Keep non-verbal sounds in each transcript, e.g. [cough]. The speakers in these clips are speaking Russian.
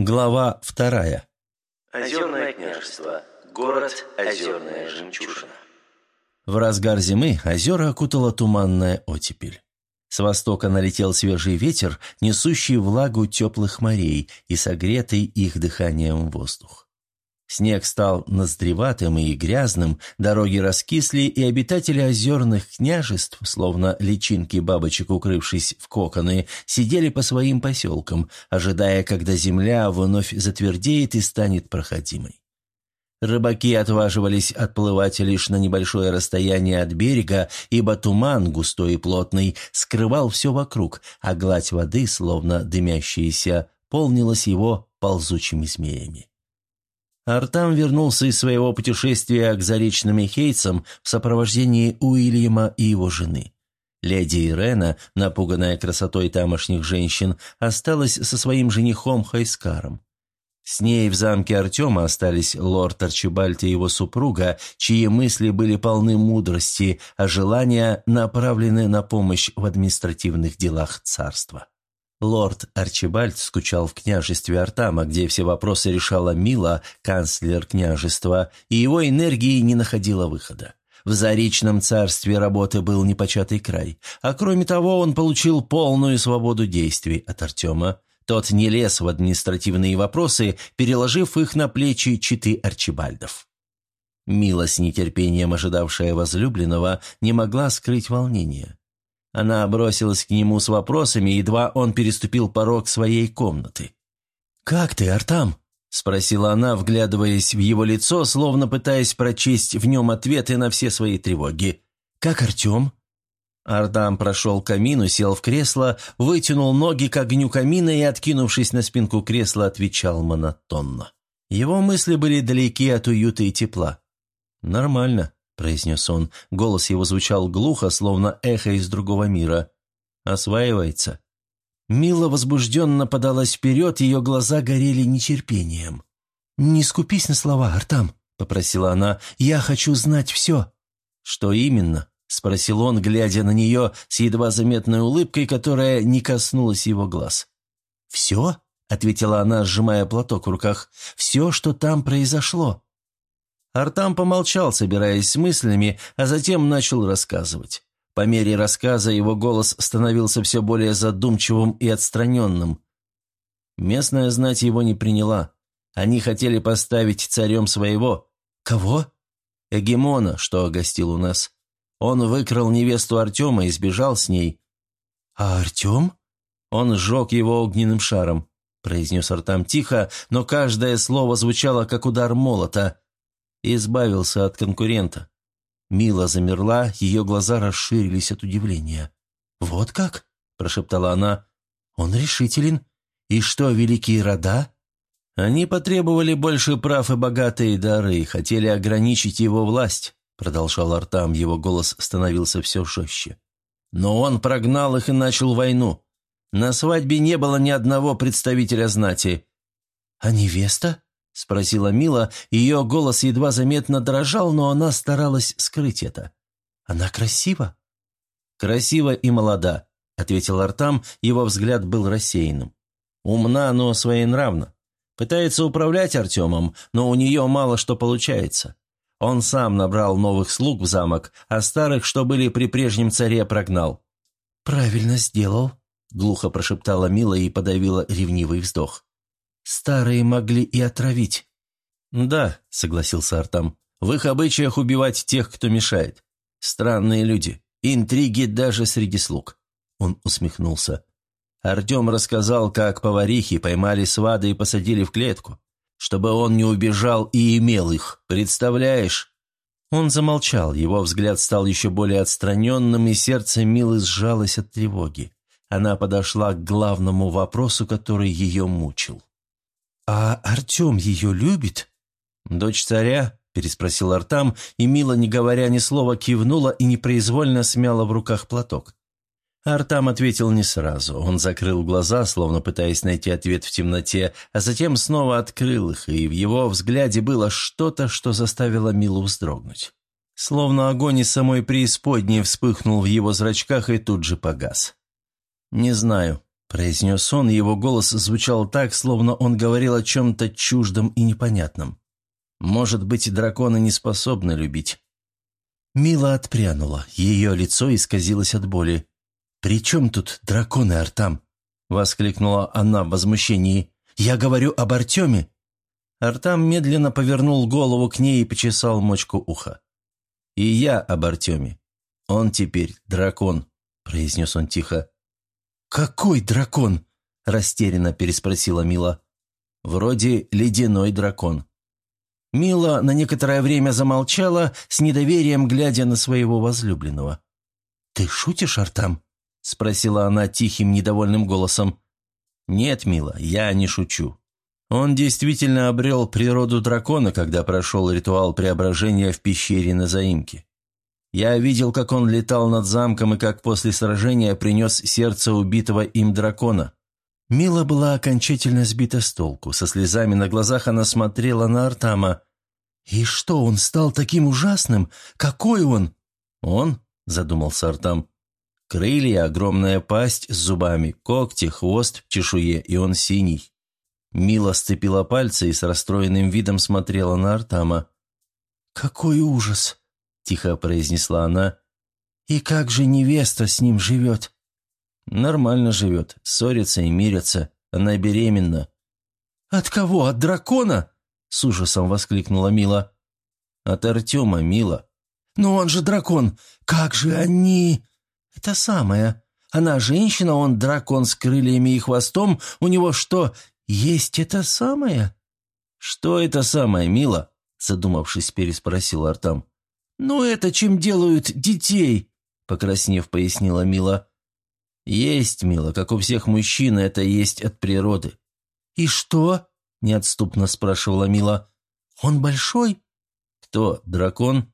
Глава вторая. Озерное княжество. Город Озерная жемчужина. В разгар зимы озера окутала туманная оттепель. С востока налетел свежий ветер, несущий влагу теплых морей и согретый их дыханием воздух. Снег стал ноздреватым и грязным, дороги раскисли, и обитатели озерных княжеств, словно личинки бабочек, укрывшись в коконы, сидели по своим поселкам, ожидая, когда земля вновь затвердеет и станет проходимой. Рыбаки отваживались отплывать лишь на небольшое расстояние от берега, ибо туман, густой и плотный, скрывал все вокруг, а гладь воды, словно дымящаяся, полнилась его ползучими змеями. Артам вернулся из своего путешествия к заречным Хейтсам в сопровождении Уильяма и его жены. Леди Ирена, напуганная красотой тамошних женщин, осталась со своим женихом Хайскаром. С ней в замке Артема остались лорд Арчибальд и его супруга, чьи мысли были полны мудрости, а желания направлены на помощь в административных делах царства. Лорд Арчибальд скучал в княжестве Артама, где все вопросы решала Мила, канцлер княжества, и его энергии не находила выхода. В Заречном царстве работы был непочатый край, а кроме того он получил полную свободу действий от Артема. Тот не лез в административные вопросы, переложив их на плечи читы Арчибальдов. Мила, с нетерпением ожидавшая возлюбленного, не могла скрыть волнения. Она бросилась к нему с вопросами, едва он переступил порог своей комнаты. «Как ты, Артам?» – спросила она, вглядываясь в его лицо, словно пытаясь прочесть в нем ответы на все свои тревоги. «Как Артем?» Артам прошел к камину, сел в кресло, вытянул ноги к огню камина и, откинувшись на спинку кресла, отвечал монотонно. Его мысли были далеки от уюта и тепла. «Нормально произнес он. Голос его звучал глухо, словно эхо из другого мира. «Осваивается». Мила возбужденно подалась вперед, ее глаза горели нетерпением. «Не скупись на слова, Артам», — попросила она. «Я хочу знать все». «Что именно?» — спросил он, глядя на нее с едва заметной улыбкой, которая не коснулась его глаз. «Все?» — ответила она, сжимая платок в руках. «Все, что там произошло». Артам помолчал, собираясь с мыслями, а затем начал рассказывать. По мере рассказа его голос становился все более задумчивым и отстраненным. Местная знать его не приняла. Они хотели поставить царем своего. Кого? Эгемона, что гостил у нас. Он выкрал невесту Артема и сбежал с ней. А Артем? Он сжег его огненным шаром, произнес Артам тихо, но каждое слово звучало, как удар молота и избавился от конкурента. Мила замерла, ее глаза расширились от удивления. «Вот как?» – прошептала она. «Он решителен. И что, великие рода?» «Они потребовали больше прав и богатые дары, хотели ограничить его власть», – продолжал Артам, его голос становился все жестче. «Но он прогнал их и начал войну. На свадьбе не было ни одного представителя знати». «А невеста?» – спросила Мила, ее голос едва заметно дрожал, но она старалась скрыть это. «Она красива?» «Красива и молода», – ответил Артам, его взгляд был рассеянным. «Умна, но своенравна. Пытается управлять Артемом, но у нее мало что получается. Он сам набрал новых слуг в замок, а старых, что были при прежнем царе, прогнал». «Правильно сделал», – глухо прошептала Мила и подавила ревнивый вздох. Старые могли и отравить». «Да», — согласился Артам, — «в их обычаях убивать тех, кто мешает. Странные люди. Интриги даже среди слуг». Он усмехнулся. Артем рассказал, как поварихи поймали свада и посадили в клетку, чтобы он не убежал и имел их. Представляешь? Он замолчал, его взгляд стал еще более отстраненным, и сердце Милы сжалось от тревоги. Она подошла к главному вопросу, который ее мучил. «А Артем ее любит?» «Дочь царя?» – переспросил Артам, и Мила, не говоря ни слова, кивнула и непроизвольно смяла в руках платок. Артам ответил не сразу. Он закрыл глаза, словно пытаясь найти ответ в темноте, а затем снова открыл их, и в его взгляде было что-то, что заставило Милу вздрогнуть. Словно огонь из самой преисподней вспыхнул в его зрачках и тут же погас. «Не знаю», произнес он, и его голос звучал так, словно он говорил о чем-то чуждом и непонятном. «Может быть, драконы не способны любить». Мила отпрянула, ее лицо исказилось от боли. «При чем тут драконы, Артам?» — воскликнула она в возмущении. «Я говорю об Артеме!» Артам медленно повернул голову к ней и почесал мочку уха. «И я об Артеме. Он теперь дракон», — произнес он тихо. «Какой дракон?» – растерянно переспросила Мила. «Вроде ледяной дракон». Мила на некоторое время замолчала, с недоверием глядя на своего возлюбленного. «Ты шутишь, Артам?» – спросила она тихим, недовольным голосом. «Нет, Мила, я не шучу. Он действительно обрел природу дракона, когда прошел ритуал преображения в пещере на заимке. Я видел, как он летал над замком и как после сражения принес сердце убитого им дракона. Мила была окончательно сбита с толку. Со слезами на глазах она смотрела на Артама. «И что, он стал таким ужасным? Какой он?» «Он?» – задумался Артам. «Крылья, огромная пасть с зубами, когти, хвост в чешуе, и он синий». Мила сцепила пальцы и с расстроенным видом смотрела на Артама. «Какой ужас!» Тихо произнесла она. «И как же невеста с ним живет?» «Нормально живет, ссорится и мирится. Она беременна». «От кого? От дракона?» — с ужасом воскликнула Мила. «От Артема, Мила». «Но он же дракон! Как же они...» «Это самое. Она женщина, он дракон с крыльями и хвостом. У него что, есть это самое?» «Что это самое, Мила?» — задумавшись, переспросил Артам. «Ну это чем делают детей?» – покраснев, пояснила Мила. «Есть, Мила, как у всех мужчин, это есть от природы». «И что?» – неотступно спрашивала Мила. «Он большой?» «Кто, дракон?»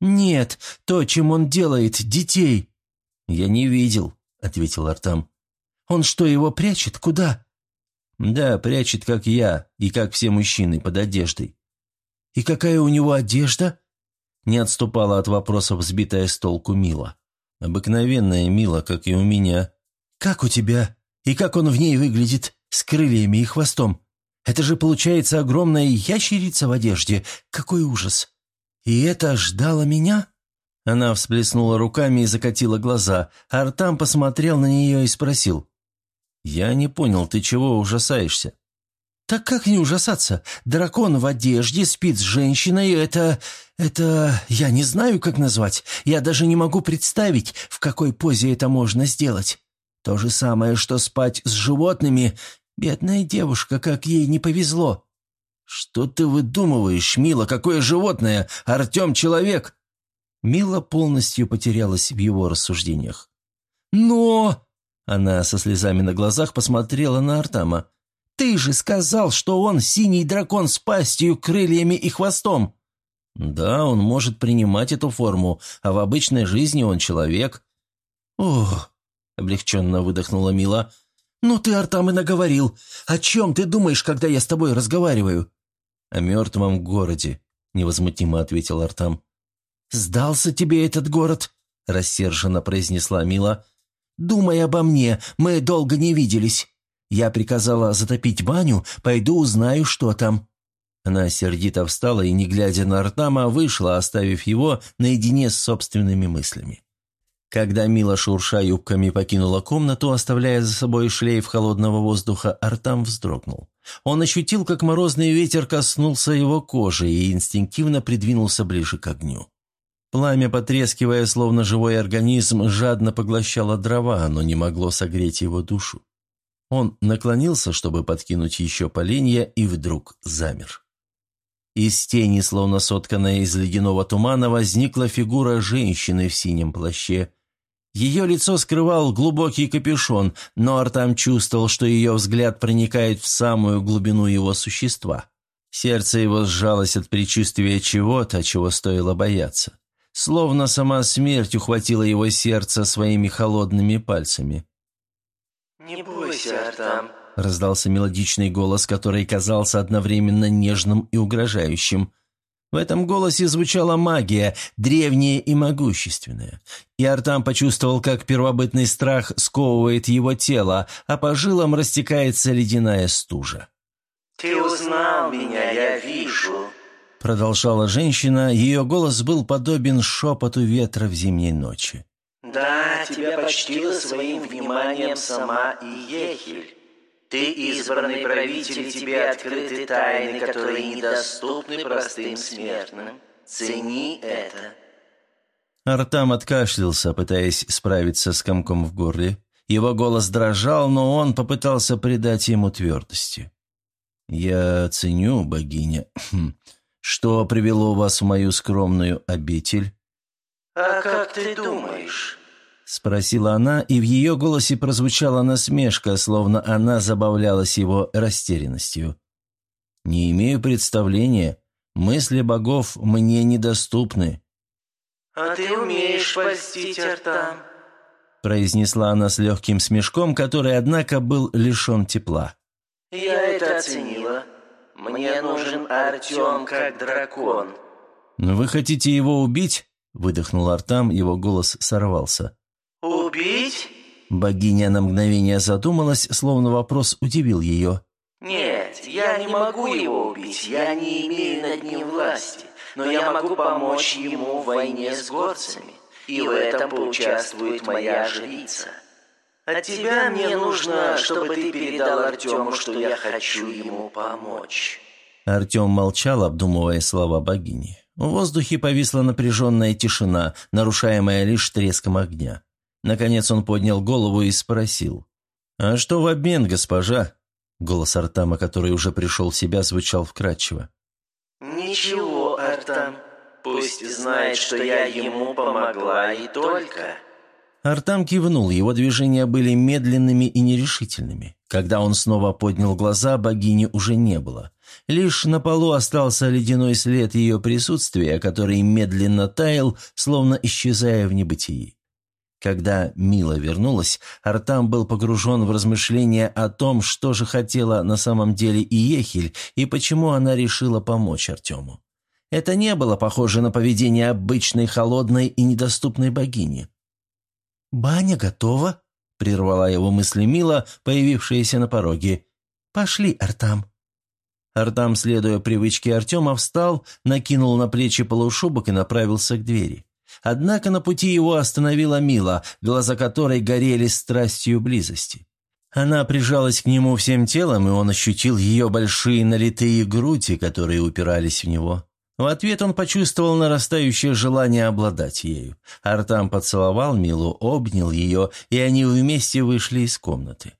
«Нет, то, чем он делает, детей». «Я не видел», — ответил Артам. «Он что, его прячет? Куда?» «Да, прячет, как я, и как все мужчины, под одеждой». «И какая у него одежда?» Не отступала от вопросов сбитая с толку Мила. Обыкновенная Мила, как и у меня. «Как у тебя? И как он в ней выглядит? С крыльями и хвостом? Это же, получается, огромная ящерица в одежде. Какой ужас! И это ждало меня?» Она всплеснула руками и закатила глаза. Артам посмотрел на нее и спросил. «Я не понял, ты чего ужасаешься?» «Так как не ужасаться? Дракон в одежде спит с женщиной, это... это... я не знаю, как назвать. Я даже не могу представить, в какой позе это можно сделать. То же самое, что спать с животными. Бедная девушка, как ей не повезло». «Что ты выдумываешь, Мила? Какое животное? Артем человек!» Мила полностью потерялась в его рассуждениях. «Но...» Она со слезами на глазах посмотрела на Артама. Ты же сказал, что он синий дракон с пастью, крыльями и хвостом!» «Да, он может принимать эту форму, а в обычной жизни он человек». «Ох!» — облегченно выдохнула Мила. «Ну ты, Артам, и наговорил. О чем ты думаешь, когда я с тобой разговариваю?» «О мертвом городе», — невозмутимо ответил Артам. «Сдался тебе этот город?» — рассерженно произнесла Мила. «Думай обо мне, мы долго не виделись. Я приказала затопить баню, пойду узнаю, что там». Она сердито встала и, не глядя на Артама, вышла, оставив его наедине с собственными мыслями. Когда Мила шурша юбками покинула комнату, оставляя за собой шлейф холодного воздуха, Артам вздрогнул. Он ощутил, как морозный ветер коснулся его кожи и инстинктивно придвинулся ближе к огню. Пламя, потрескивая, словно живой организм, жадно поглощало дрова, но не могло согреть его душу. Он наклонился, чтобы подкинуть еще поленья, и вдруг замер. Из тени, словно сотканная из ледяного тумана, возникла фигура женщины в синем плаще. Ее лицо скрывал глубокий капюшон, но Артам чувствовал, что ее взгляд проникает в самую глубину его существа. Сердце его сжалось от предчувствия чего-то, чего стоило бояться. Словно сама смерть ухватила его сердце своими холодными пальцами. «Не бойся, Артам», — раздался мелодичный голос, который казался одновременно нежным и угрожающим. В этом голосе звучала магия, древняя и могущественная. И Артам почувствовал, как первобытный страх сковывает его тело, а по жилам растекается ледяная стужа. «Ты узнал меня, я вижу», — продолжала женщина, ее голос был подобен шепоту ветра в зимней ночи. «Да, тебя почтила своим вниманием сама Иехель. Ты избранный правитель, тебе открыты тайны, которые недоступны простым смертным. Цени это». Артам откашлялся, пытаясь справиться с комком в горле. Его голос дрожал, но он попытался придать ему твердости. «Я ценю, богиня, [clears throat] что привело вас в мою скромную обитель?» «А как ты думаешь?» Спросила она, и в ее голосе прозвучала насмешка, словно она забавлялась его растерянностью. «Не имею представления. Мысли богов мне недоступны». «А ты умеешь польстить, Артам?» произнесла она с легким смешком, который, однако, был лишен тепла. «Я это оценила. Мне нужен Артем как дракон». «Вы хотите его убить?» – выдохнул Артам, его голос сорвался. «Убить?» Богиня на мгновение задумалась, словно вопрос удивил ее. «Нет, я не могу его убить, я не имею над ним власти, но я могу помочь ему в войне с горцами, и в этом поучаствует моя жрица. От тебя мне нужно, чтобы ты передал Артему, что я хочу ему помочь». Артем молчал, обдумывая слова богини. В воздухе повисла напряженная тишина, нарушаемая лишь треском огня. Наконец он поднял голову и спросил. «А что в обмен, госпожа?» Голос Артама, который уже пришел в себя, звучал вкрадчиво. «Ничего, Артам. Пусть знает, что я ему помогла и только». Артам кивнул, его движения были медленными и нерешительными. Когда он снова поднял глаза, богини уже не было. Лишь на полу остался ледяной след ее присутствия, который медленно таял, словно исчезая в небытии. Когда Мила вернулась, Артам был погружен в размышления о том, что же хотела на самом деле Иехель и почему она решила помочь Артему. Это не было похоже на поведение обычной холодной и недоступной богини. «Баня готова?» – прервала его мысли Мила, появившаяся на пороге. «Пошли, Артам». Артам, следуя привычке Артема, встал, накинул на плечи полушубок и направился к двери. Однако на пути его остановила Мила, глаза которой горели страстью близости. Она прижалась к нему всем телом, и он ощутил ее большие налитые груди, которые упирались в него. В ответ он почувствовал нарастающее желание обладать ею. Артам поцеловал Милу, обнял ее, и они вместе вышли из комнаты.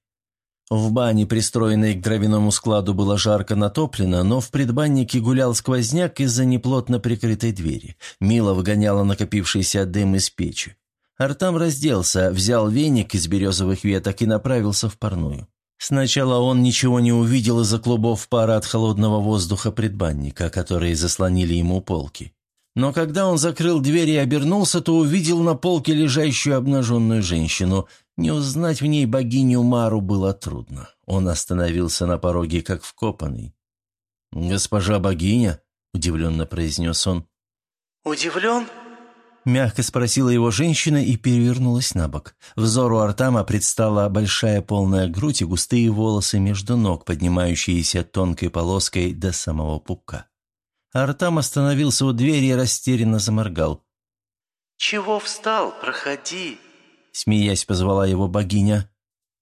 В бане, пристроенной к дровяному складу, было жарко натоплено, но в предбаннике гулял сквозняк из-за неплотно прикрытой двери. Мила выгоняла накопившийся дым из печи. Артам разделся, взял веник из березовых веток и направился в парную. Сначала он ничего не увидел из-за клубов пара от холодного воздуха предбанника, которые заслонили ему полки. Но когда он закрыл дверь и обернулся, то увидел на полке лежащую обнаженную женщину. Не узнать в ней богиню Мару было трудно. Он остановился на пороге, как вкопанный. «Госпожа богиня?» – удивленно произнес он. «Удивлен?» Мягко спросила его женщина и перевернулась на бок. Взору Артама предстала большая полная грудь и густые волосы между ног, поднимающиеся тонкой полоской до самого пупка. Артам остановился у двери и растерянно заморгал. «Чего встал? Проходи!» Смеясь, позвала его богиня.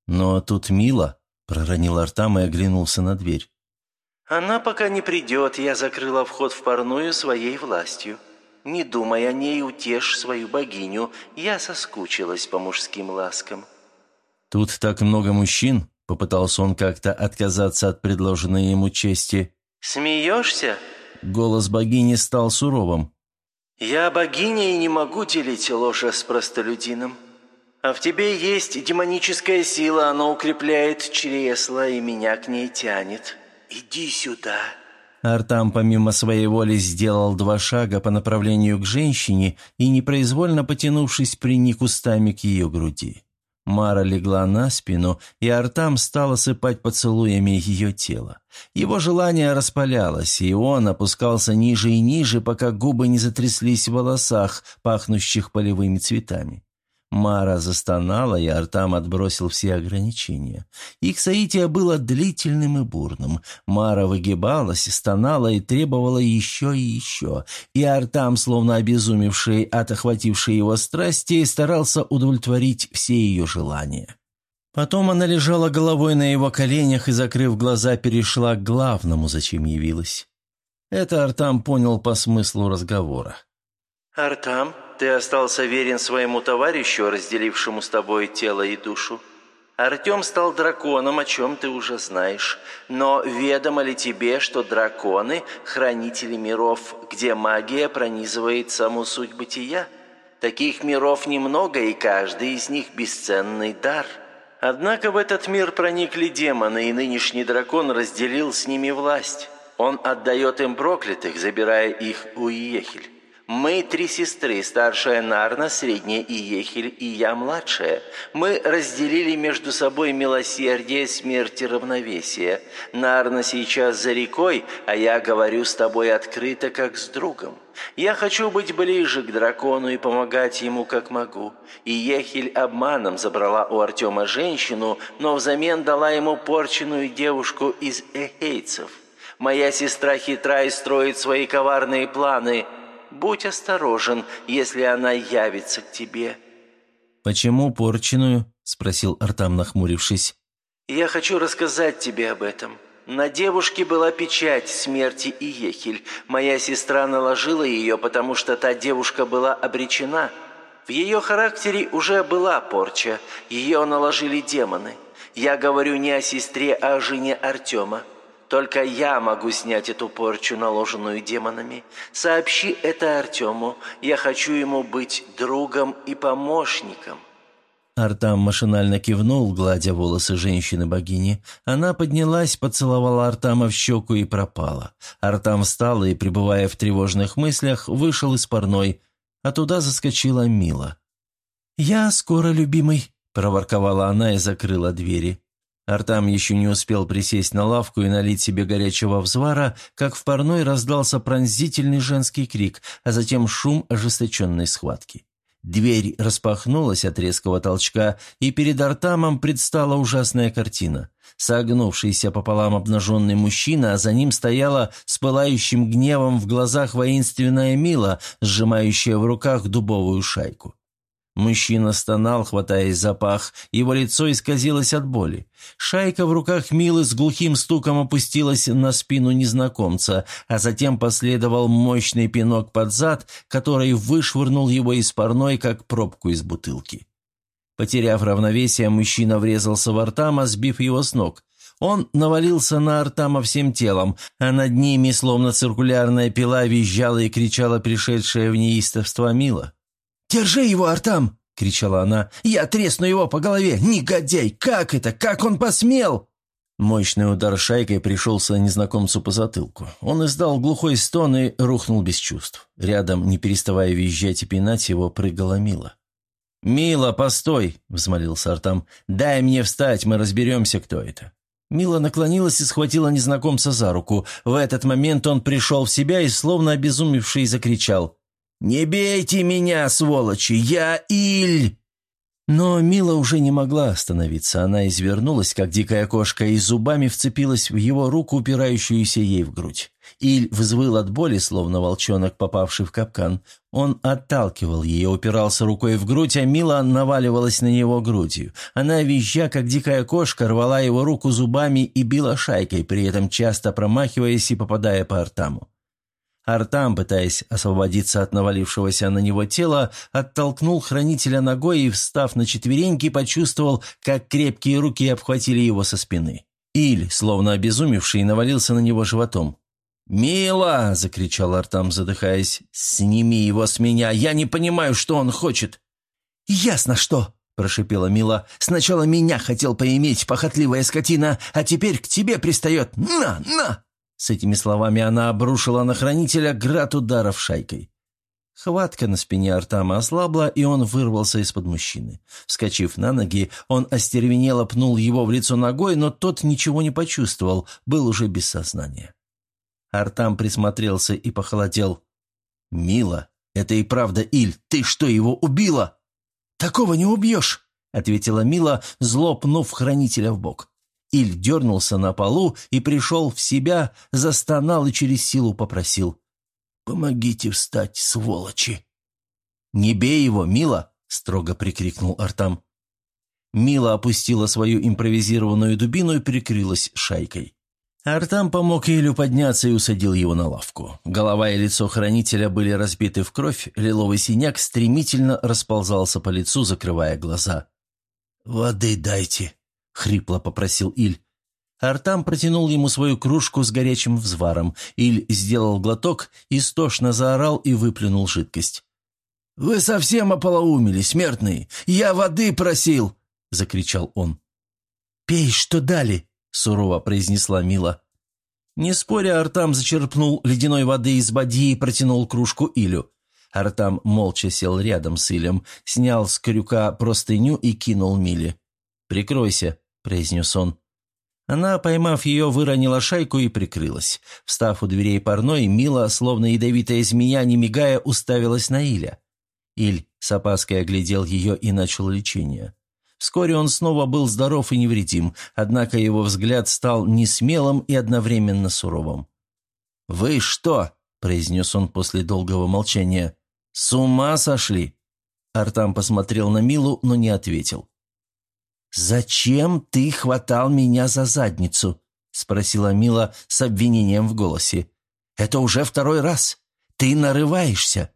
«Но тут мило», — проронил Артам и оглянулся на дверь. «Она пока не придет, я закрыла вход в парную своей властью. Не думай о ней, утешь свою богиню, я соскучилась по мужским ласкам». «Тут так много мужчин», — попытался он как-то отказаться от предложенной ему чести. «Смеешься?» Голос богини стал суровым. «Я богиня и не могу делить ложа с простолюдином. А в тебе есть демоническая сила, она укрепляет чресло и меня к ней тянет. Иди сюда». Артам помимо своей воли сделал два шага по направлению к женщине и, непроизвольно потянувшись, приник устами к ее груди. Мара легла на спину, и Артам стал осыпать поцелуями ее тело. Его желание распалялось, и он опускался ниже и ниже, пока губы не затряслись в волосах, пахнущих полевыми цветами. Мара застонала, и Артам отбросил все ограничения. Их соитие было длительным и бурным. Мара выгибалась, стонала и требовала еще и еще. И Артам, словно обезумевший от охватившей его страсти, старался удовлетворить все ее желания. Потом она лежала головой на его коленях и, закрыв глаза, перешла к главному, зачем явилась. Это Артам понял по смыслу разговора. «Артам?» Ты остался верен своему товарищу, разделившему с тобой тело и душу. Артем стал драконом, о чем ты уже знаешь. Но ведомо ли тебе, что драконы – хранители миров, где магия пронизывает саму суть бытия? Таких миров немного, и каждый из них – бесценный дар. Однако в этот мир проникли демоны, и нынешний дракон разделил с ними власть. Он отдает им проклятых, забирая их у Иехель. Мы три сестры, старшая Нарна, средняя Иехель и я младшая. Мы разделили между собой милосердие, смерть и равновесие. Нарна сейчас за рекой, а я говорю с тобой открыто, как с другом. Я хочу быть ближе к дракону и помогать ему, как могу. И Ехель обманом забрала у Артема женщину, но взамен дала ему порченную девушку из эхейцев. Моя сестра хитра и строит свои коварные планы – будь осторожен, если она явится к тебе». «Почему порченую?» – спросил Артам, нахмурившись. «Я хочу рассказать тебе об этом. На девушке была печать смерти и ехель. Моя сестра наложила ее, потому что та девушка была обречена. В ее характере уже была порча. Ее наложили демоны. Я говорю не о сестре, а о жене Артема. Только я могу снять эту порчу, наложенную демонами. Сообщи это Артему. Я хочу ему быть другом и помощником». Артам машинально кивнул, гладя волосы женщины-богини. Она поднялась, поцеловала Артама в щеку и пропала. Артам встал и, пребывая в тревожных мыслях, вышел из парной, а туда заскочила Мила. «Я скоро, любимый», – проворковала она и закрыла двери. Артам еще не успел присесть на лавку и налить себе горячего взвара, как в парной раздался пронзительный женский крик, а затем шум ожесточенной схватки. Дверь распахнулась от резкого толчка, и перед Артамом предстала ужасная картина. Согнувшийся пополам обнаженный мужчина, а за ним стояла с пылающим гневом в глазах воинственная Мила, сжимающая в руках дубовую шайку. Мужчина стонал, хватаясь за пах, его лицо исказилось от боли. Шайка в руках Милы с глухим стуком опустилась на спину незнакомца, а затем последовал мощный пинок под зад, который вышвырнул его из парной, как пробку из бутылки. Потеряв равновесие, мужчина врезался в Артама, сбив его с ног. Он навалился на Артама всем телом, а над ними, словно циркулярная пила, визжала и кричала пришедшая в неистовство Мила. «Держи его, Артам!» — кричала она. «Я тресну его по голове! Негодяй! Как это? Как он посмел?» Мощный удар шайкой пришелся незнакомцу по затылку. Он издал глухой стон и рухнул без чувств. Рядом, не переставая визжать и пинать его, прыгала Мила. «Мила, постой!» — взмолился Артам. «Дай мне встать, мы разберемся, кто это». Мила наклонилась и схватила незнакомца за руку. В этот момент он пришел в себя и, словно обезумевший, закричал. «Не бейте меня, сволочи! Я Иль!» Но Мила уже не могла остановиться. Она извернулась, как дикая кошка, и зубами вцепилась в его руку, упирающуюся ей в грудь. Иль взвыл от боли, словно волчонок, попавший в капкан. Он отталкивал ее, упирался рукой в грудь, а Мила наваливалась на него грудью. Она, визжа, как дикая кошка, рвала его руку зубами и била шайкой, при этом часто промахиваясь и попадая по артаму. Артам, пытаясь освободиться от навалившегося на него тела, оттолкнул хранителя ногой и, встав на четвереньки, почувствовал, как крепкие руки обхватили его со спины. Иль, словно обезумевший, навалился на него животом. «Мила!» – закричал Артам, задыхаясь. «Сними его с меня! Я не понимаю, что он хочет!» «Ясно что!» – прошипела Мила. «Сначала меня хотел поиметь, похотливая скотина, а теперь к тебе пристает! На, на!» С этими словами она обрушила на хранителя град ударов шайкой. Хватка на спине Артама ослабла, и он вырвался из-под мужчины. Вскочив на ноги, он остервенело пнул его в лицо ногой, но тот ничего не почувствовал, был уже без сознания. Артам присмотрелся и похолодел. «Мила, это и правда Иль, ты что, его убила?» «Такого не убьешь!» — ответила Мила, зло пнув хранителя в бок. Иль дернулся на полу и пришел в себя, застонал и через силу попросил. «Помогите встать, сволочи!» «Не бей его, Мила!» — строго прикрикнул Артам. Мила опустила свою импровизированную дубину и прикрылась шайкой. Артам помог Илю подняться и усадил его на лавку. Голова и лицо хранителя были разбиты в кровь, лиловый синяк стремительно расползался по лицу, закрывая глаза. «Воды дайте», — хрипло попросил Иль. Артам протянул ему свою кружку с горячим взваром. Иль сделал глоток, истошно заорал и выплюнул жидкость. «Вы совсем ополоумели, смертные! Я воды просил!» — закричал он. «Пей, что дали!» — сурово произнесла Мила. Не споря, Артам зачерпнул ледяной воды из бадьи и протянул кружку Илю. Артам молча сел рядом с Илем, снял с крюка простыню и кинул Миле. «Прикройся», — произнес он. Она, поймав ее, выронила шайку и прикрылась. Встав у дверей парной, Мила, словно ядовитая змея, не мигая, уставилась на Иля. Иль с опаской оглядел ее и начал лечение. Вскоре он снова был здоров и невредим, однако его взгляд стал несмелым и одновременно суровым. «Вы что?» – произнес он после долгого молчания. «С ума сошли?» Артам посмотрел на Милу, но не ответил. «Зачем ты хватал меня за задницу?» – спросила Мила с обвинением в голосе. «Это уже второй раз. Ты нарываешься».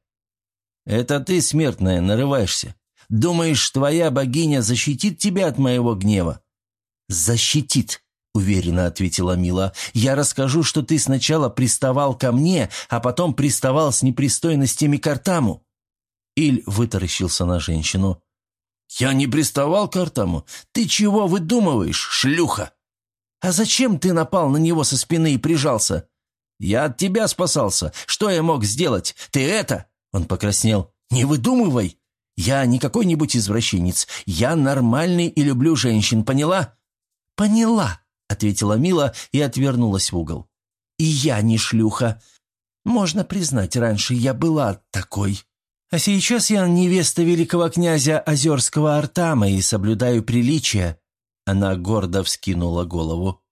«Это ты, смертная, нарываешься. Думаешь, твоя богиня защитит тебя от моего гнева?» «Защитит», — уверенно ответила Мила. «Я расскажу, что ты сначала приставал ко мне, а потом приставал с непристойностями к Артаму». Иль вытаращился на женщину. «Я не приставал к Артаму. Ты чего выдумываешь, шлюха?» «А зачем ты напал на него со спины и прижался?» «Я от тебя спасался. Что я мог сделать? Ты это...» Он покраснел. «Не выдумывай!» Я не какой-нибудь извращенец. Я нормальный и люблю женщин, поняла?» «Поняла», — ответила Мила и отвернулась в угол. «И я не шлюха. Можно признать, раньше я была такой. А сейчас я невеста великого князя Озерского Артама и соблюдаю приличия». Она гордо вскинула голову.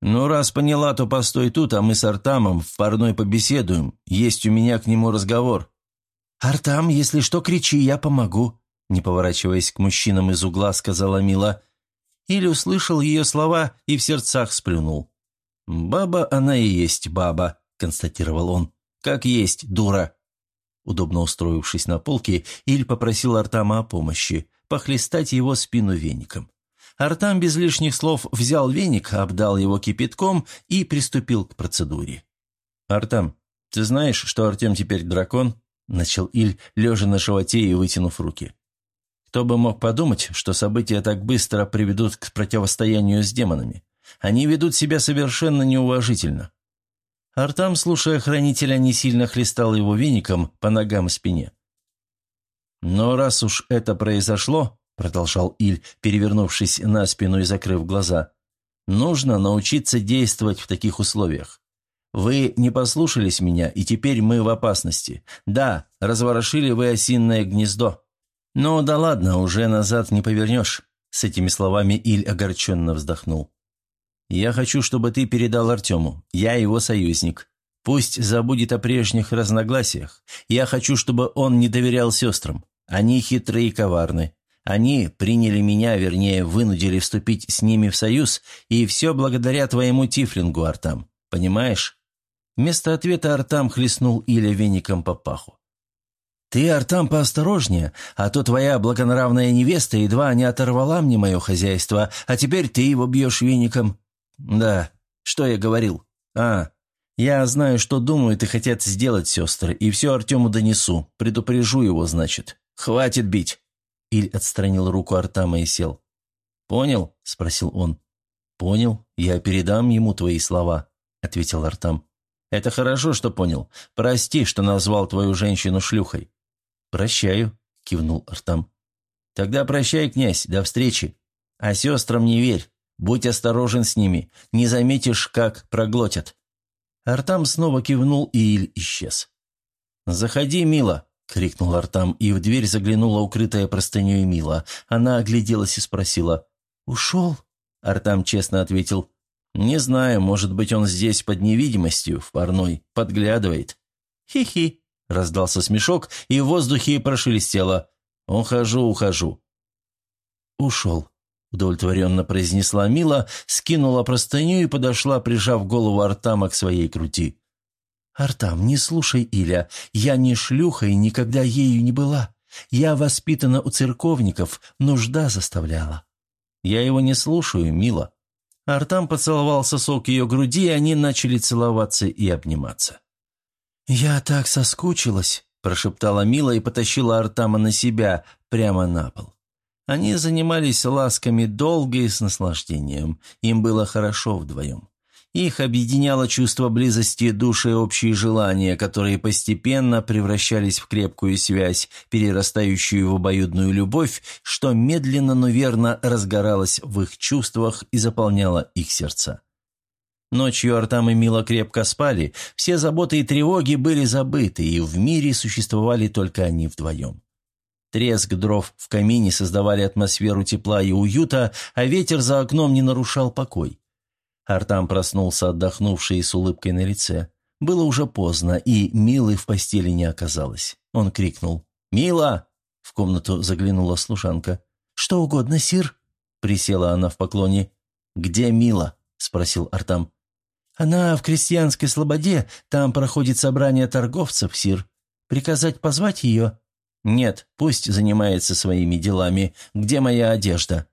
«Ну, раз поняла, то постой тут, а мы с Артамом в парной побеседуем. Есть у меня к нему разговор». «Артам, если что, кричи, я помогу», — не поворачиваясь к мужчинам из угла, сказала Мила. Или услышал ее слова и в сердцах сплюнул. «Баба она и есть баба», — констатировал он. «Как есть, дура». Удобно устроившись на полке, Иль попросил Артама о помощи, похлестать его спину веником. Артам без лишних слов взял веник, обдал его кипятком и приступил к процедуре. «Артам, ты знаешь, что Артем теперь дракон?» – начал Иль, лежа на животе и вытянув руки. Кто бы мог подумать, что события так быстро приведут к противостоянию с демонами. Они ведут себя совершенно неуважительно. Артам, слушая хранителя, не сильно хлестал его веником по ногам и спине. «Но раз уж это произошло», — продолжал Иль, перевернувшись на спину и закрыв глаза, «нужно научиться действовать в таких условиях. Вы не послушались меня, и теперь мы в опасности. Да, разворошили вы осинное гнездо. Но да ладно, уже назад не повернешь». С этими словами Иль огорченно вздохнул. «Я хочу, чтобы ты передал Артему. Я его союзник. Пусть забудет о прежних разногласиях. Я хочу, чтобы он не доверял сестрам. Они хитрые и коварны. Они приняли меня, вернее, вынудили вступить с ними в союз, и все благодаря твоему тифлингу, Артам. Понимаешь?» Вместо ответа Артам хлестнул Иля веником по паху. «Ты, Артам, поосторожнее, а то твоя благонравная невеста едва не оторвала мне мое хозяйство, а теперь ты его бьешь веником». «Да, что я говорил? А, я знаю, что думают и хотят сделать сестры, и все Артему донесу, предупрежу его, значит. Хватит бить». Иль отстранил руку Артама и сел. «Понял?» – спросил он. «Понял. Я передам ему твои слова», – ответил Артам. «Это хорошо, что понял. Прости, что назвал твою женщину шлюхой. «Прощаю», — кивнул Артам. «Тогда прощай, князь, до встречи. А сестрам не верь, будь осторожен с ними, не заметишь, как проглотят». Артам снова кивнул, и Иль исчез. «Заходи, Мила!» — крикнул Артам, и в дверь заглянула укрытая простыней Мила. Она огляделась и спросила. «Ушел?» Артам честно ответил. «Не знаю, может быть, он здесь под невидимостью, в парной, подглядывает». «Хи-хи!» — раздался смешок, и в воздухе прошелестело. «Ухожу, ухожу». «Ушел», — удовлетворенно произнесла Мила, скинула простыню и подошла, прижав голову Артама к своей груди. «Артам, не слушай Иля, я не шлюха и никогда ею не была. Я воспитана у церковников, нужда заставляла». «Я его не слушаю, Мила». Артам поцеловал сосок ее груди, и они начали целоваться и обниматься. «Я так соскучилась», – прошептала Мила и потащила Артама на себя, прямо на пол. Они занимались ласками долго и с наслаждением. Им было хорошо вдвоем. Их объединяло чувство близости души и общие желания, которые постепенно превращались в крепкую связь, перерастающую в обоюдную любовь, что медленно, но верно разгоралась в их чувствах и заполняла их сердца. Ночью Артам и Мила крепко спали, все заботы и тревоги были забыты, и в мире существовали только они вдвоем. Треск дров в камине создавали атмосферу тепла и уюта, а ветер за окном не нарушал покой. Артам проснулся отдохнувший с улыбкой на лице. Было уже поздно, и Милы в постели не оказалось. Он крикнул «Мила!» В комнату заглянула служанка. «Что угодно, сир?» Присела она в поклоне. «Где Мила?» – спросил Артам. «Она в крестьянской слободе, там проходит собрание торговцев, сир. Приказать позвать ее?» «Нет, пусть занимается своими делами. Где моя одежда?»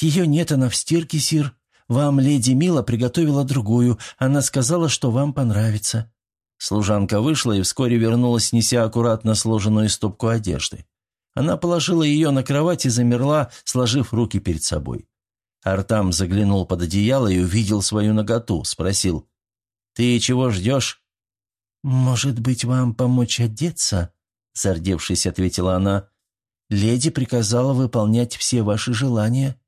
«Ее нет, она в стирке, сир», вам леди Мила приготовила другую. Она сказала, что вам понравится». Служанка вышла и вскоре вернулась, неся аккуратно сложенную стопку одежды. Она положила ее на кровать и замерла, сложив руки перед собой. Артам заглянул под одеяло и увидел свою наготу, спросил. «Ты чего ждешь?» «Может быть, вам помочь одеться?» Зардевшись, ответила она. «Леди приказала выполнять все ваши желания».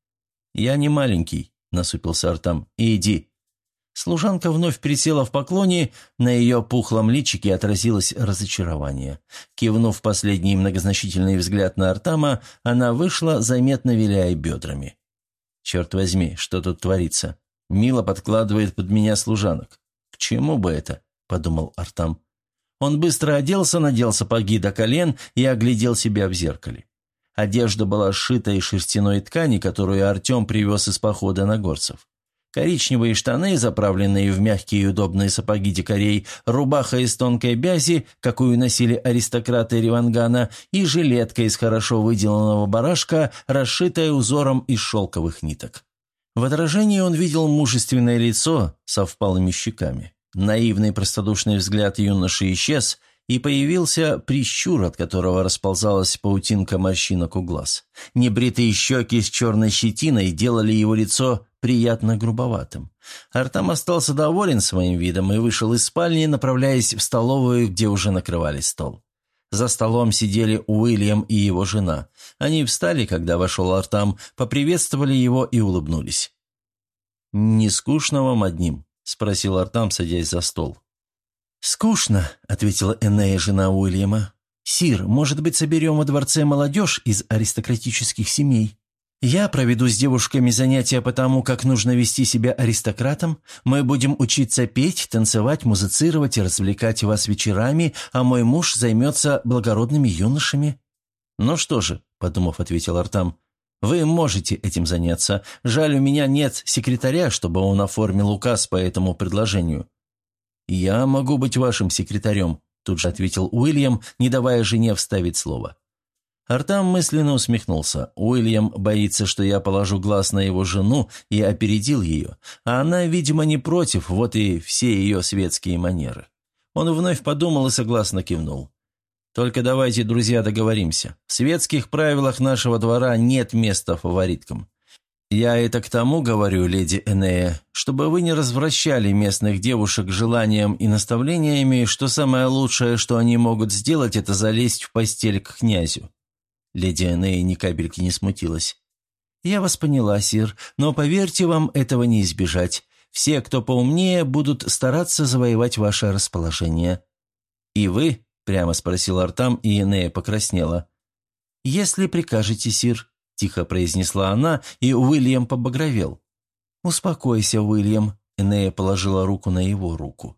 «Я не маленький насупился Артам. «Иди». Служанка вновь присела в поклоне, на ее пухлом личике отразилось разочарование. Кивнув последний многозначительный взгляд на Артама, она вышла, заметно виляя бедрами. «Черт возьми, что тут творится? Мила подкладывает под меня служанок. К чему бы это?» – подумал Артам. Он быстро оделся, надел сапоги до колен и оглядел себя в зеркале. Одежда была сшита из шерстяной ткани, которую Артем привез из похода на горцев. Коричневые штаны, заправленные в мягкие и удобные сапоги дикарей, рубаха из тонкой бязи, какую носили аристократы Ривангана, и жилетка из хорошо выделанного барашка, расшитая узором из шелковых ниток. В отражении он видел мужественное лицо со впалыми щеками. Наивный простодушный взгляд юноши исчез – и появился прищур, от которого расползалась паутинка морщинок у глаз. Небритые щеки с черной щетиной делали его лицо приятно грубоватым. Артам остался доволен своим видом и вышел из спальни, направляясь в столовую, где уже накрывали стол. За столом сидели Уильям и его жена. Они встали, когда вошел Артам, поприветствовали его и улыбнулись. «Не скучно вам одним?» – спросил Артам, садясь за стол. «Скучно», — ответила Энея, жена Уильяма. «Сир, может быть, соберем во дворце молодежь из аристократических семей? Я проведу с девушками занятия по тому, как нужно вести себя аристократом. Мы будем учиться петь, танцевать, музицировать и развлекать вас вечерами, а мой муж займется благородными юношами». «Ну что же», — подумав, ответил Артам, — «вы можете этим заняться. Жаль, у меня нет секретаря, чтобы он оформил указ по этому предложению». «Я могу быть вашим секретарем», – тут же ответил Уильям, не давая жене вставить слово. Артам мысленно усмехнулся. Уильям боится, что я положу глаз на его жену и опередил ее, а она, видимо, не против, вот и все ее светские манеры. Он вновь подумал и согласно кивнул. «Только давайте, друзья, договоримся. В светских правилах нашего двора нет места фавориткам. «Я это к тому говорю, леди Энея, чтобы вы не развращали местных девушек желанием и наставлениями, что самое лучшее, что они могут сделать, это залезть в постель к князю». Леди Энея ни капельки не смутилась. «Я вас поняла, сир, но поверьте вам, этого не избежать. Все, кто поумнее, будут стараться завоевать ваше расположение». «И вы?» – прямо спросил Артам, и Энея покраснела. «Если прикажете, сир», – тихо произнесла она, и Уильям побагровел. «Успокойся, Уильям», – Энея положила руку на его руку.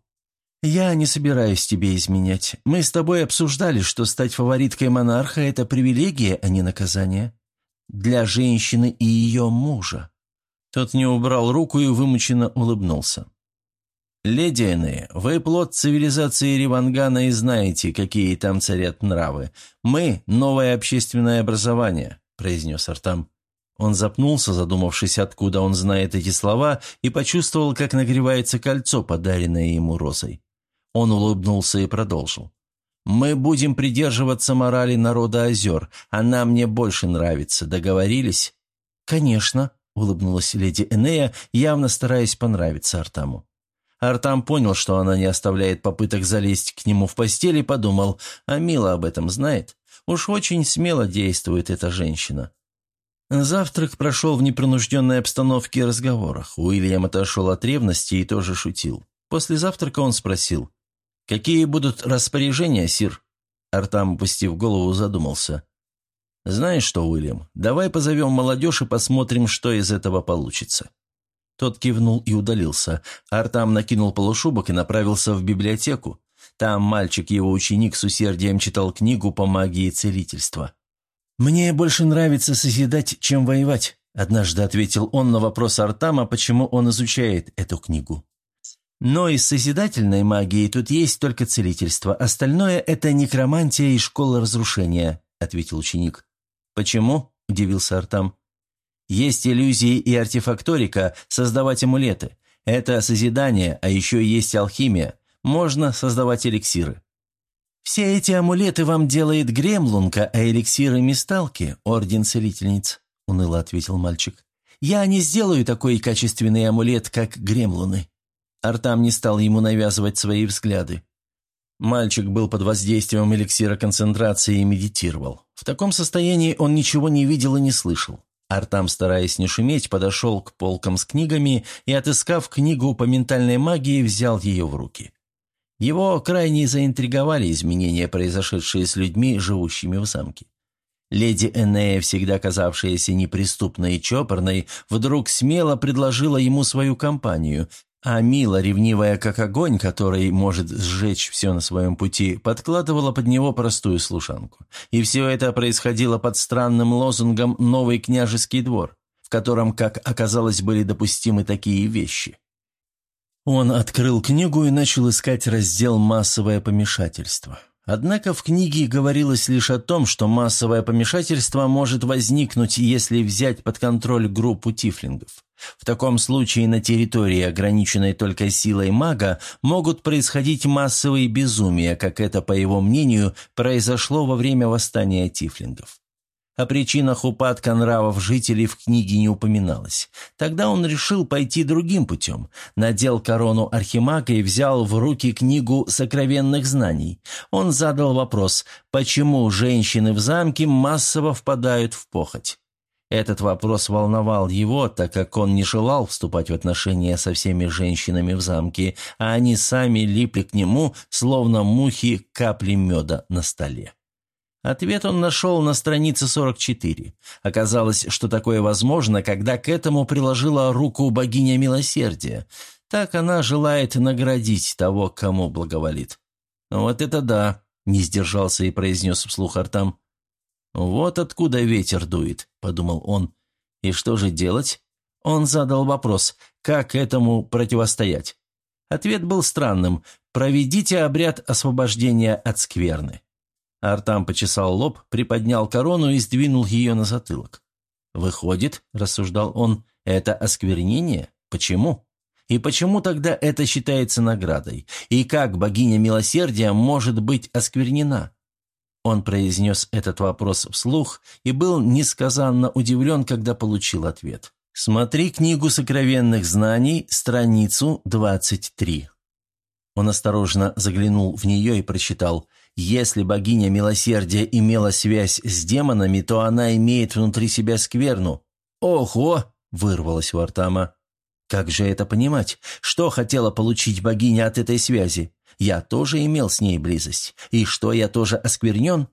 «Я не собираюсь тебе изменять. Мы с тобой обсуждали, что стать фавориткой монарха – это привилегия, а не наказание. Для женщины и ее мужа». Тот не убрал руку и вымученно улыбнулся. «Леди Энея, вы плод цивилизации Ривангана и знаете, какие там царят нравы. Мы – новое общественное образование произнес Артам. Он запнулся, задумавшись, откуда он знает эти слова, и почувствовал, как нагревается кольцо, подаренное ему розой. Он улыбнулся и продолжил. «Мы будем придерживаться морали народа озер. Она мне больше нравится. Договорились?» «Конечно», — улыбнулась леди Энея, явно стараясь понравиться Артаму. Артам понял, что она не оставляет попыток залезть к нему в постель и подумал, а Мила об этом знает. Уж очень смело действует эта женщина. Завтрак прошел в непринужденной обстановке и разговорах. Уильям отошел от ревности и тоже шутил. После завтрака он спросил, «Какие будут распоряжения, Сир?» Артам, опустив голову, задумался. «Знаешь что, Уильям, давай позовем молодежь и посмотрим, что из этого получится». Тот кивнул и удалился. Артам накинул полушубок и направился в библиотеку. Там мальчик, его ученик, с усердием читал книгу по магии целительства. «Мне больше нравится созидать, чем воевать», – однажды ответил он на вопрос Артама, почему он изучает эту книгу. «Но из созидательной магии тут есть только целительство, остальное – это некромантия и школа разрушения», – ответил ученик. «Почему?» – удивился Артам. «Есть иллюзии и артефакторика, создавать амулеты. Это созидание, а еще есть алхимия можно создавать эликсиры. «Все эти амулеты вам делает Гремлунка, а эликсиры Мисталки, Орден Целительниц», — уныло ответил мальчик. «Я не сделаю такой качественный амулет, как Гремлуны». Артам не стал ему навязывать свои взгляды. Мальчик был под воздействием эликсира концентрации и медитировал. В таком состоянии он ничего не видел и не слышал. Артам, стараясь не шуметь, подошел к полкам с книгами и, отыскав книгу по ментальной магии, взял ее в руки. Его крайне заинтриговали изменения, произошедшие с людьми, живущими в замке. Леди Энея, всегда казавшаяся неприступной и чопорной, вдруг смело предложила ему свою компанию, а Мила, ревнивая как огонь, который может сжечь все на своем пути, подкладывала под него простую служанку. И все это происходило под странным лозунгом «Новый княжеский двор», в котором, как оказалось, были допустимы такие вещи. Он открыл книгу и начал искать раздел «Массовое помешательство». Однако в книге говорилось лишь о том, что массовое помешательство может возникнуть, если взять под контроль группу тифлингов. В таком случае на территории, ограниченной только силой мага, могут происходить массовые безумия, как это, по его мнению, произошло во время восстания тифлингов. О причинах упадка нравов жителей в книге не упоминалось. Тогда он решил пойти другим путем. Надел корону архимага и взял в руки книгу сокровенных знаний. Он задал вопрос, почему женщины в замке массово впадают в похоть. Этот вопрос волновал его, так как он не желал вступать в отношения со всеми женщинами в замке, а они сами липли к нему, словно мухи капли меда на столе. Ответ он нашел на странице 44. Оказалось, что такое возможно, когда к этому приложила руку богиня милосердия. Так она желает наградить того, кому благоволит. «Ну «Вот это да!» – не сдержался и произнес вслух Артам. «Вот откуда ветер дует», – подумал он. «И что же делать?» Он задал вопрос, как этому противостоять. Ответ был странным. «Проведите обряд освобождения от скверны». Артам почесал лоб, приподнял корону и сдвинул ее на затылок. «Выходит, — рассуждал он, — это осквернение? Почему? И почему тогда это считается наградой? И как богиня милосердия может быть осквернена?» Он произнес этот вопрос вслух и был несказанно удивлен, когда получил ответ. Смотри книгу сокровенных знаний, страницу 23. Он осторожно заглянул в нее и прочитал «Если богиня милосердия имела связь с демонами, то она имеет внутри себя скверну». «Ого!» – вырвалось у Артама. «Как же это понимать? Что хотела получить богиня от этой связи? Я тоже имел с ней близость. И что, я тоже осквернен?»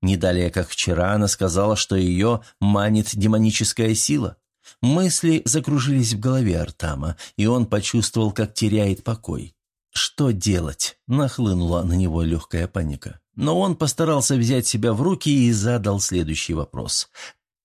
Не далее, как вчера, она сказала, что ее манит демоническая сила. Мысли закружились в голове Артама, и он почувствовал, как теряет покой. Что делать? Нахлынула на него легкая паника. Но он постарался взять себя в руки и задал следующий вопрос.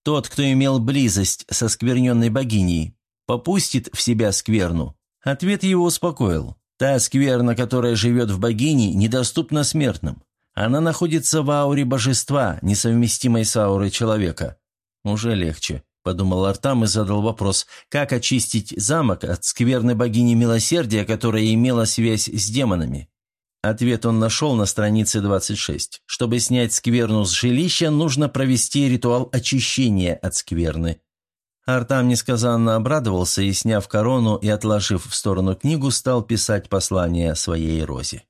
Тот, кто имел близость со скверненной богиней, попустит в себя скверну? Ответ его успокоил. Та скверна, которая живет в богине, недоступна смертным. Она находится в ауре божества, несовместимой с аурой человека. Уже легче. – подумал Артам и задал вопрос, как очистить замок от скверной богини милосердия, которая имела связь с демонами. Ответ он нашел на странице 26. Чтобы снять скверну с жилища, нужно провести ритуал очищения от скверны. Артам несказанно обрадовался и, сняв корону и отложив в сторону книгу, стал писать послание своей Розе.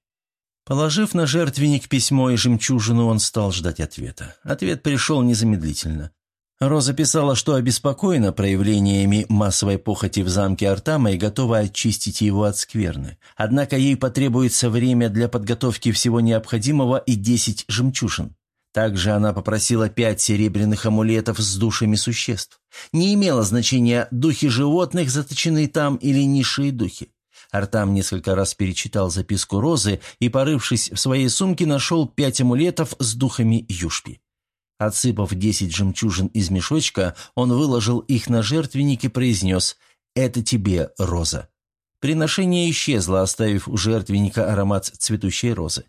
Положив на жертвенник письмо и жемчужину, он стал ждать ответа. Ответ пришел незамедлительно. Роза писала, что обеспокоена проявлениями массовой похоти в замке Артама и готова очистить его от скверны. Однако ей потребуется время для подготовки всего необходимого и десять жемчужин. Также она попросила пять серебряных амулетов с душами существ. Не имело значения, духи животных заточены там или низшие духи. Артам несколько раз перечитал записку Розы и, порывшись в своей сумке, нашел пять амулетов с духами Юшпи. Отсыпав десять жемчужин из мешочка, он выложил их на жертвенник и произнес «Это тебе, роза». Приношение исчезло, оставив у жертвенника аромат цветущей розы.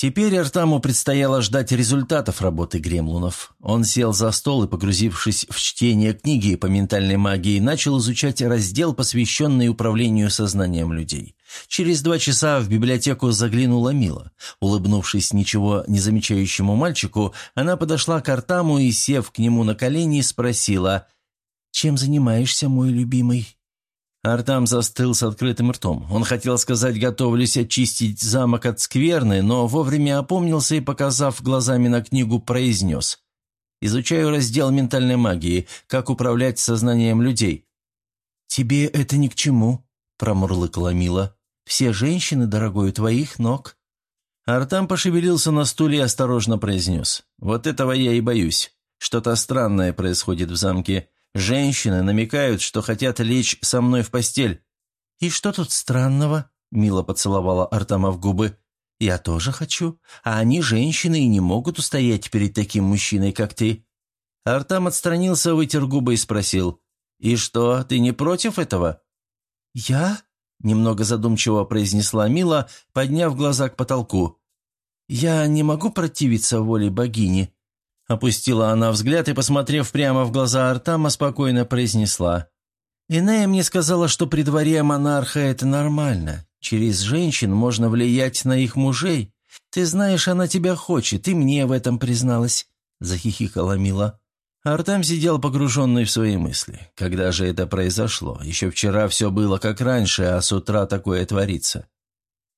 Теперь Артаму предстояло ждать результатов работы гремлунов. Он сел за стол и, погрузившись в чтение книги по ментальной магии, начал изучать раздел, посвященный управлению сознанием людей. Через два часа в библиотеку заглянула Мила. Улыбнувшись ничего не замечающему мальчику, она подошла к Артаму и, сев к нему на колени, спросила «Чем занимаешься, мой любимый?» Артам застыл с открытым ртом. Он хотел сказать «готовлюсь очистить замок от скверны», но вовремя опомнился и, показав глазами на книгу, произнес «Изучаю раздел ментальной магии, как управлять сознанием людей». «Тебе это ни к чему», – промурлыкала Мила. «Все женщины, дорогой, у твоих ног». Артам пошевелился на стуле и осторожно произнес «Вот этого я и боюсь. Что-то странное происходит в замке». Женщины намекают, что хотят лечь со мной в постель. «И что тут странного?» – Мила поцеловала Артама в губы. «Я тоже хочу. А они женщины и не могут устоять перед таким мужчиной, как ты». Артам отстранился, вытер губы и спросил. «И что, ты не против этого?» «Я?» – немного задумчиво произнесла Мила, подняв глаза к потолку. «Я не могу противиться воле богини. Опустила она взгляд и, посмотрев прямо в глаза Артама, спокойно произнесла. «Инея мне сказала, что при дворе монарха это нормально. Через женщин можно влиять на их мужей. Ты знаешь, она тебя хочет, и мне в этом призналась», — захихикала Мила. Артам сидел погруженный в свои мысли. Когда же это произошло? Еще вчера все было как раньше, а с утра такое творится.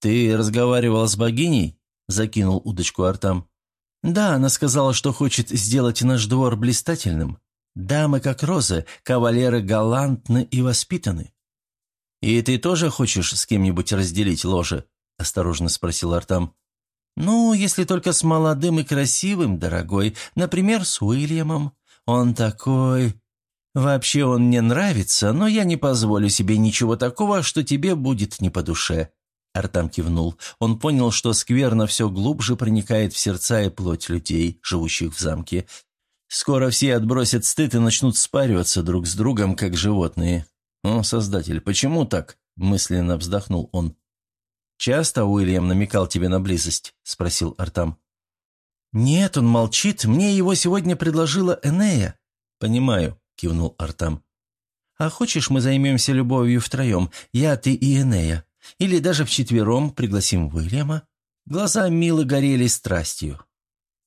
«Ты разговаривал с богиней?» — закинул удочку Артам. «Да, она сказала, что хочет сделать наш двор блистательным. Дамы, как розы, кавалеры галантны и воспитаны». «И ты тоже хочешь с кем-нибудь разделить ложе?» – осторожно спросил Артам. «Ну, если только с молодым и красивым, дорогой, например, с Уильямом. Он такой...» «Вообще он мне нравится, но я не позволю себе ничего такого, что тебе будет не по душе. Артам кивнул. Он понял, что скверно все глубже проникает в сердца и плоть людей, живущих в замке. Скоро все отбросят стыд и начнут спариваться друг с другом, как животные. «О, Создатель, почему так?» – мысленно вздохнул он. «Часто Уильям намекал тебе на близость?» – спросил Артам. «Нет, он молчит. Мне его сегодня предложила Энея». «Понимаю», – кивнул Артам. «А хочешь, мы займемся любовью втроем? Я, ты и Энея?» Или даже вчетвером пригласим Уильяма?» Глаза Милы горели страстью.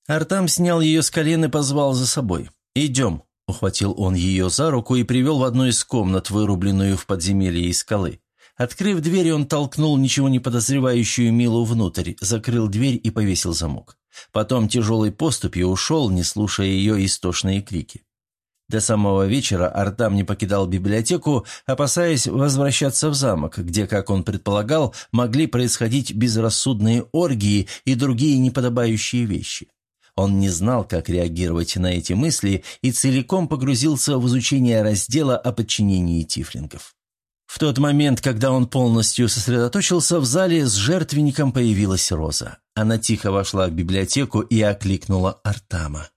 Артам снял ее с колен и позвал за собой. «Идем». Ухватил он ее за руку и привел в одну из комнат, вырубленную в подземелье из скалы. Открыв дверь, он толкнул ничего не подозревающую Милу внутрь, закрыл дверь и повесил замок. Потом тяжелой поступью ушел, не слушая ее истошные крики. До самого вечера Артам не покидал библиотеку, опасаясь возвращаться в замок, где, как он предполагал, могли происходить безрассудные оргии и другие неподобающие вещи. Он не знал, как реагировать на эти мысли и целиком погрузился в изучение раздела о подчинении тифлингов. В тот момент, когда он полностью сосредоточился, в зале с жертвенником появилась Роза. Она тихо вошла в библиотеку и окликнула Артама.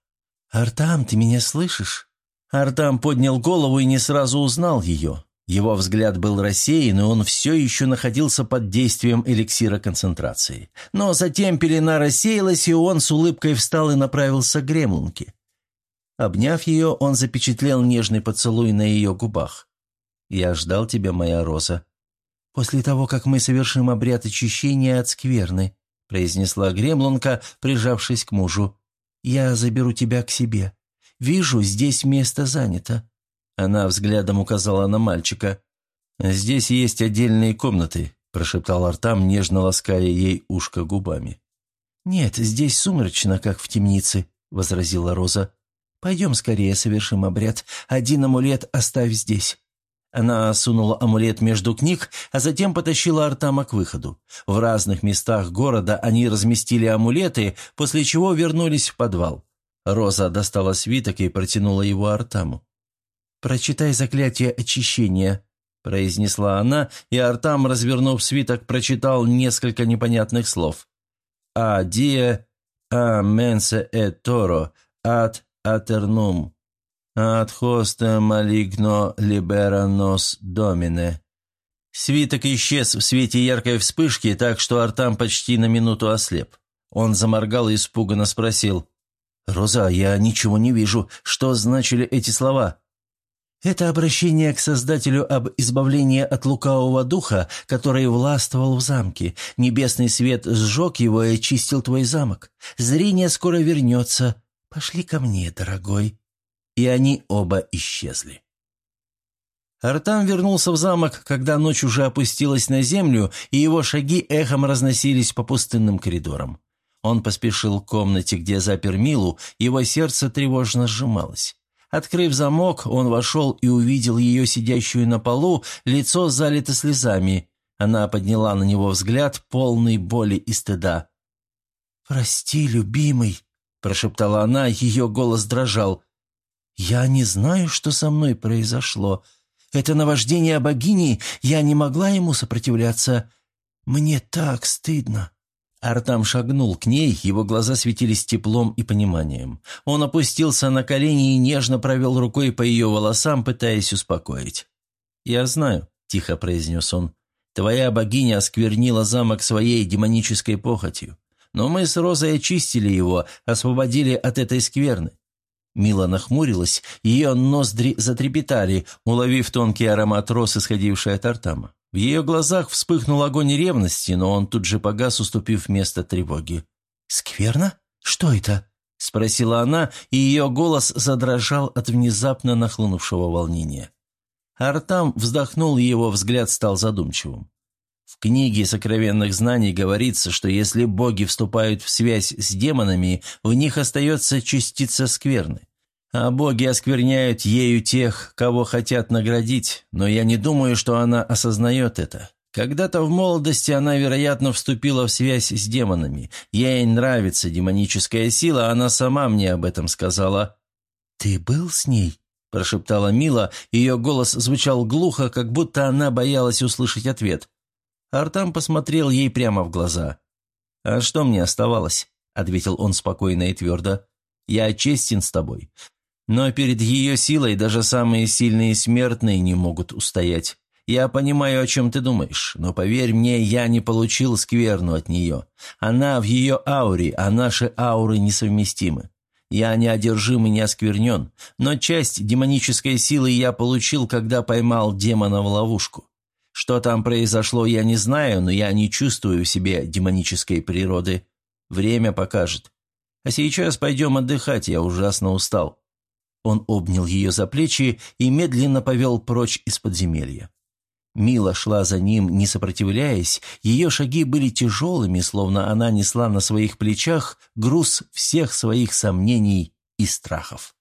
«Артам, ты меня слышишь?» Артам поднял голову и не сразу узнал ее. Его взгляд был рассеян, и он все еще находился под действием эликсира концентрации. Но затем пелена рассеялась, и он с улыбкой встал и направился к гремлунке. Обняв ее, он запечатлел нежный поцелуй на ее губах. «Я ждал тебя, моя роза». «После того, как мы совершим обряд очищения от скверны», произнесла гремлунка, прижавшись к мужу, «я заберу тебя к себе. Вижу, здесь место занято. Она взглядом указала на мальчика. «Здесь есть отдельные комнаты», – прошептал Артам, нежно лаская ей ушко губами. «Нет, здесь сумрачно, как в темнице», – возразила Роза. «Пойдем скорее совершим обряд. Один амулет оставь здесь». Она сунула амулет между книг, а затем потащила Артама к выходу. В разных местах города они разместили амулеты, после чего вернулись в подвал. Роза достала свиток и протянула его Артаму. «Прочитай заклятие очищения», – произнесла она, и Артам, развернув свиток, прочитал несколько непонятных слов. «А дия, а менсе э торо, ад атернум, ад хоста малигно либера нос домине». Свиток исчез в свете яркой вспышки, так что Артам почти на минуту ослеп. Он заморгал и испуганно спросил. «Роза, я ничего не вижу. Что значили эти слова?» Это обращение к Создателю об избавлении от лукавого духа, который властвовал в замке. Небесный свет сжег его и очистил твой замок. Зрение скоро вернется. Пошли ко мне, дорогой». И они оба исчезли. Артам вернулся в замок, когда ночь уже опустилась на землю, и его шаги эхом разносились по пустынным коридорам. Он поспешил к комнате, где запер Милу, его сердце тревожно сжималось. Открыв замок, он вошел и увидел ее сидящую на полу, лицо залито слезами. Она подняла на него взгляд, полный боли и стыда. «Прости, любимый», – прошептала она, ее голос дрожал. «Я не знаю, что со мной произошло. Это наваждение богини, я не могла ему сопротивляться. Мне так стыдно». Артам шагнул к ней, его глаза светились теплом и пониманием. Он опустился на колени и нежно провел рукой по ее волосам, пытаясь успокоить. «Я знаю», – тихо произнес он, – «твоя богиня осквернила замок своей демонической похотью. Но мы с Розой очистили его, освободили от этой скверны». Мила нахмурилась, ее ноздри затрепетали, уловив тонкий аромат роз, исходивший от Артама. В ее глазах вспыхнул огонь ревности, но он тут же погас, уступив место тревоги. «Скверно? Что это?» – спросила она, и ее голос задрожал от внезапно нахлынувшего волнения. Артам вздохнул, и его взгляд стал задумчивым. В книге сокровенных знаний говорится, что если боги вступают в связь с демонами, в них остается частица скверны. А боги оскверняют ею тех, кого хотят наградить, но я не думаю, что она осознает это. Когда-то в молодости она, вероятно, вступила в связь с демонами. Ей нравится демоническая сила, она сама мне об этом сказала. «Ты был с ней?» – прошептала Мила, ее голос звучал глухо, как будто она боялась услышать ответ. Артам посмотрел ей прямо в глаза. «А что мне оставалось?» – ответил он спокойно и твердо. «Я честен с тобой. Но перед ее силой даже самые сильные смертные не могут устоять. Я понимаю, о чем ты думаешь, но поверь мне, я не получил скверну от нее. Она в ее ауре, а наши ауры несовместимы. Я не одержим и не осквернен, но часть демонической силы я получил, когда поймал демона в ловушку. Что там произошло, я не знаю, но я не чувствую в себе демонической природы. Время покажет. А сейчас пойдем отдыхать, я ужасно устал. Он обнял ее за плечи и медленно повел прочь из подземелья. Мила шла за ним, не сопротивляясь, ее шаги были тяжелыми, словно она несла на своих плечах груз всех своих сомнений и страхов.